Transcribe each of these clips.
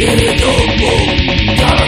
Get it,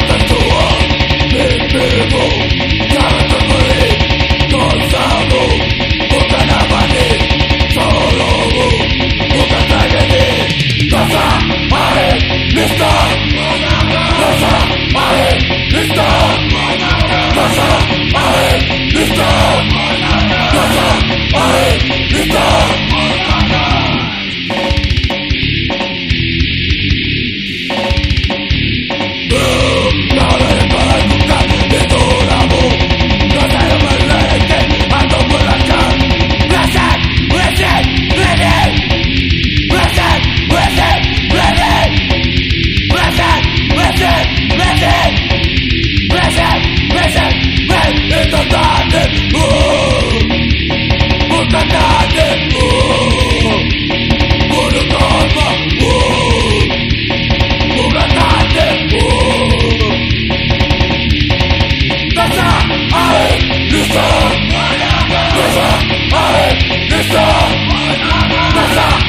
Está, está,